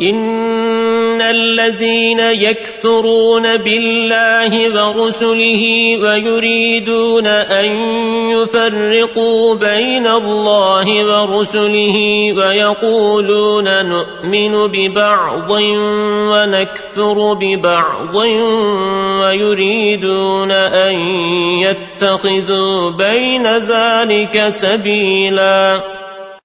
إن الذين يكفرون بالله ورسله ويريدون أن يفرقوا بين الله ورسله ويقولون نؤمن ببعض ونكفر ببعض ويريدون أن يتخذوا بين ذلك سبيلاً